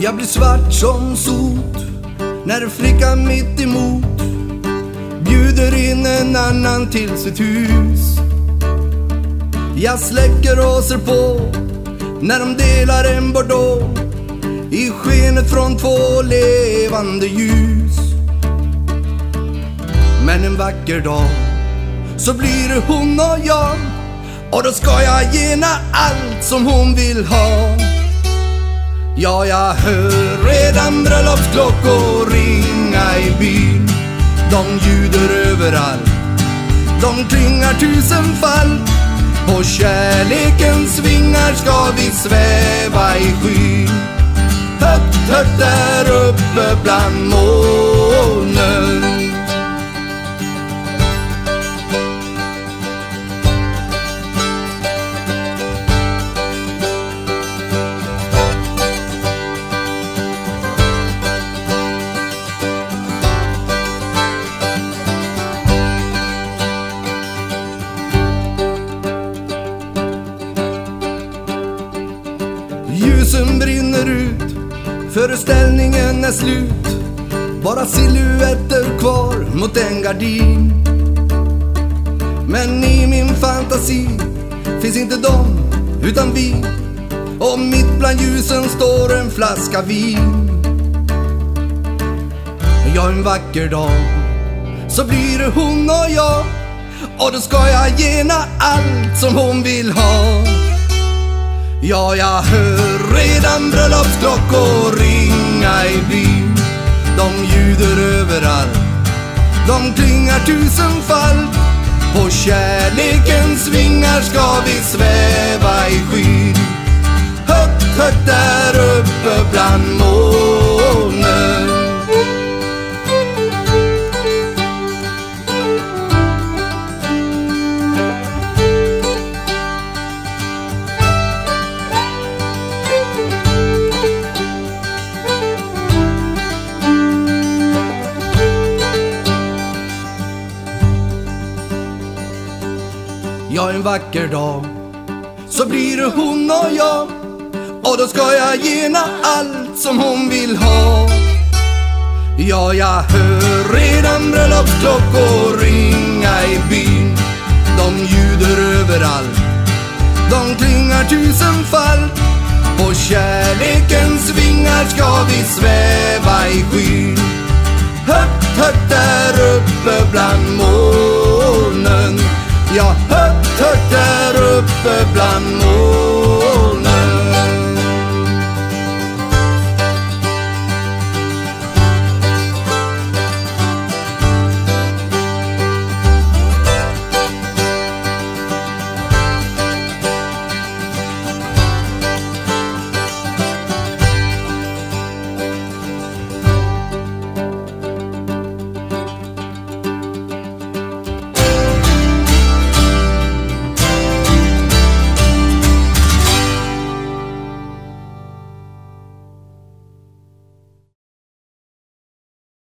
Jag blir svart som sot när flickan mitt emot bjuder in en annan till sitt hus. Jag släcker och ser på när de delar en bordeaux i skenet från två levande ljus. Men en vacker dag så blir det hon och jag och då ska jag ge henne allt som hon vill ha. Ja, jag hör redan bröllopsklockor ringa i byn. De ljuder överallt, de klingar tusenfalt. På kärlekens vingar ska vi sväva i skyn. Högt, högt där uppe bland molnen. Ljusen brinner ut, föreställningen är slut. Bara silhuetter kvar mot en gardin. Men i min fantasi finns inte de, utan vi. Och mitt bland ljusen står en flaska vin. Ja, en vacker dag så blir det hon och jag. Och då ska jag ge'na allt som hon vill ha. Ja, jag hör redan bröllopsklockor ringa i byn. De ljuder överallt, de klingar tusenfalt. På kärlekens vingar ska vi sväva i skyn. Högt, högt där uppe bland molnen. Ja, en vacker dag så blir det hon och jag och då ska jag ge allt som hon vill ha. Ja, jag hör redan bröllopsklockor ringa i byn. De ljuder överallt, de klingar tusenfalt. På kärlekens vingar ska vi sväva i skyn. Högt, högt